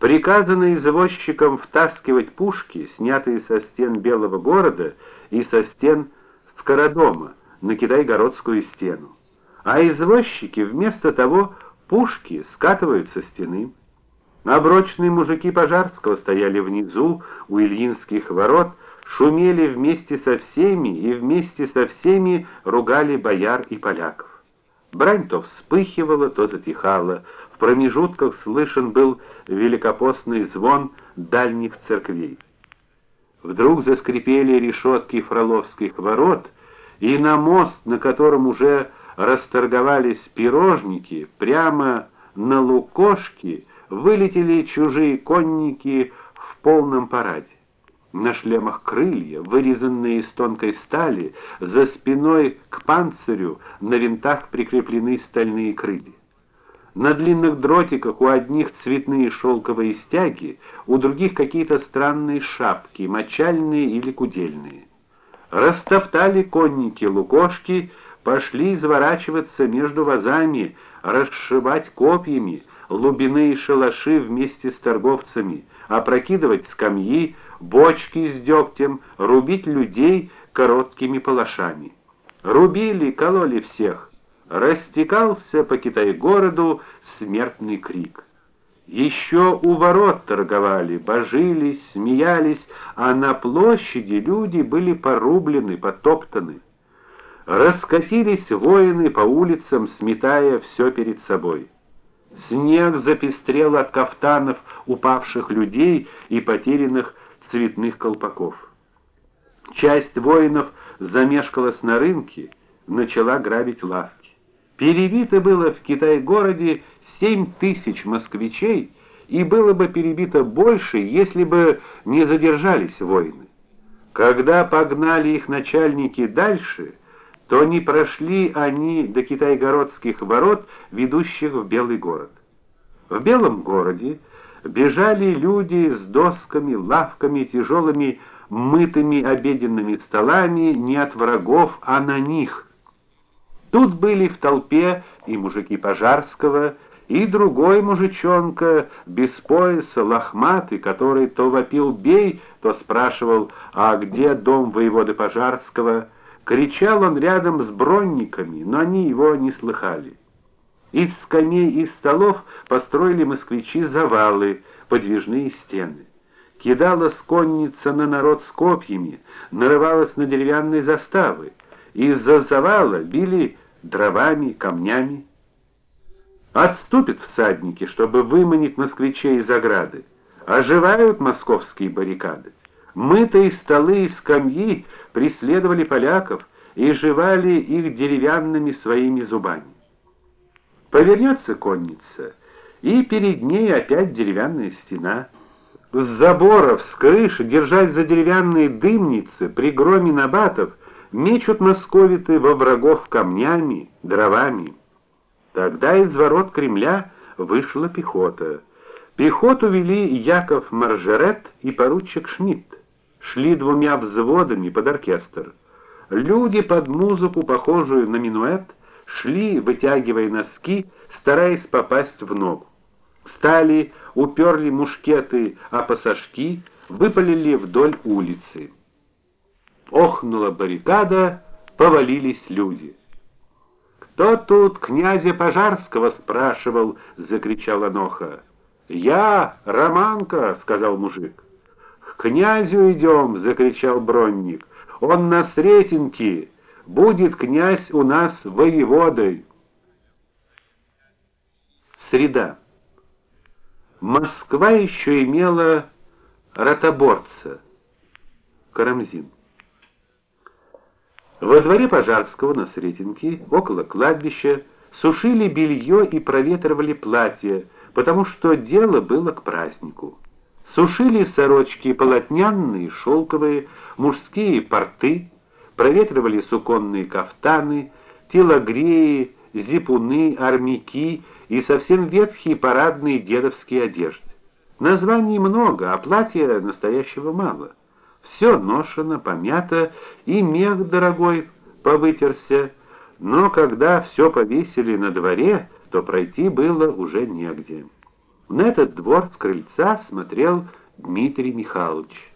приказано извозчикам втаскивать пушки, снятые со стен Белого города и со стен Скородома, на Китай-городскую стену. А извозчики вместо того пушки скатывают со стены. Оброчные мужики Пожарского стояли внизу у Ильинских ворот, шумели вместе со всеми и вместе со всеми ругали бояр и поляков. Брань то вспыхивала, то затихала. Промежутках слышен был великопостный звон дальних церквей. Вдруг заскрипели решетки Фроловских ворот, и на мост, на котором уже расторговались пирожники, прямо на Лукошки вылетели чужие конники в полном параде. На шлемах крылья, вырезанные из тонкой стали, за спиной к панцирю на винтах прикреплены стальные крылья. На длинных дротиках у одних цветные шелковые стяги, у других какие-то странные шапки, мочальные или кудельные. Растоптали конники лукошки, пошли изворачиваться между вазами, расшибать копьями лубины и шалаши вместе с торговцами, опрокидывать скамьи, бочки с дегтем, рубить людей короткими палашами. Рубили, кололи всех. Растекался по Китай-городу смертный крик. Еще у ворот торговали, божились, смеялись, а на площади люди были порублены, потоптаны. Раскатились воины по улицам, сметая все перед собой. Снег запестрел от кафтанов упавших людей и потерянных цветных колпаков. Часть воинов замешкалась на рынке, начала грабить лавки. Перебито было в Китай-городе семь тысяч москвичей, и было бы перебито больше, если бы не задержались воины. Когда погнали их начальники дальше, то не прошли они до китайгородских ворот, ведущих в Белый город. В Белом городе бежали люди с досками, лавками, тяжелыми мытыми обеденными столами не от врагов, а на них. Тут были в толпе и мужики Пожарского, и другой мужичонка без пояса, лохматый, который то вопил бей, то спрашивал: "А где дом воеводы Пожарского?" Кричал он рядом с бронниками, но они его не слыхали. Из скамей и столов построили москвичи завалы, подвижные стены. Кидалась конница на народ с копьями, нарывалась на деревянные заставы. Из-за завала били дровами, камнями. Отступят всадники, чтобы выманить москвичей из ограды. Оживают московские баррикады. Мытые столы и скамьи преследовали поляков и жевали их деревянными своими зубами. Повернется конница, и перед ней опять деревянная стена. С заборов, с крыши, держась за деревянные дымницы, при громе набатов, мечут московиты во врагов камнями, дровами. Тогда из ворот Кремля вышла пехота. Пехоту вели Яков Маржерет и поручик Шмидт. Шли двумя взводами под оркестр. Люди под музыку, похожую на минуэт, шли, вытягивая носки, стараясь попасть в ногу. Стали, уперли мушкеты о пасашки, выпалили вдоль улицы. Охнула баррикада, повалились люди. Кто тут князя Пожарского спрашивал, закричала Ноха. Я, Романка, сказал мужик. К князю идем!» — закричал Бронник. Он на Сретенке. Будет князь у нас воеводой. Среда. Москва еще имела ротоборца Карамзин. Во дворе Пожарского на Сретенке, около кладбища, сушили белье и проветривали платья, потому что дело было к празднику. Сушили сорочки полотняные, шелковые, мужские порты, проветривали суконные кафтаны, телогреи, зипуны, армяки и совсем ветхие парадные дедовские одежды. Названий много, а платья настоящего мало. Все ношено, помято, и мех дорогой повытерся, но когда все повесили на дворе, то пройти было уже негде. На этот двор с крыльца смотрел Дмитрий Михайлович.